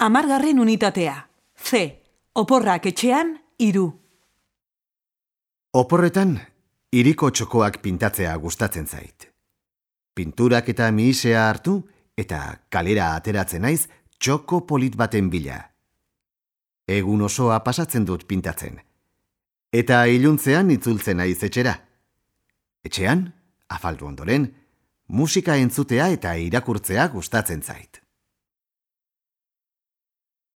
Amargarren unitatea. C. Oporrak etxean, iru. Oporretan, iriko txokoak pintatzea gustatzen zait. Pinturak eta mihisea hartu eta kalera ateratzen naiz txoko polit baten bila. Egun osoa pasatzen dut pintatzen. Eta iluntzean itzultzen naiz etxera. Etxean, afaldu ondoren, musika entzutea eta irakurtzea gustatzen zait.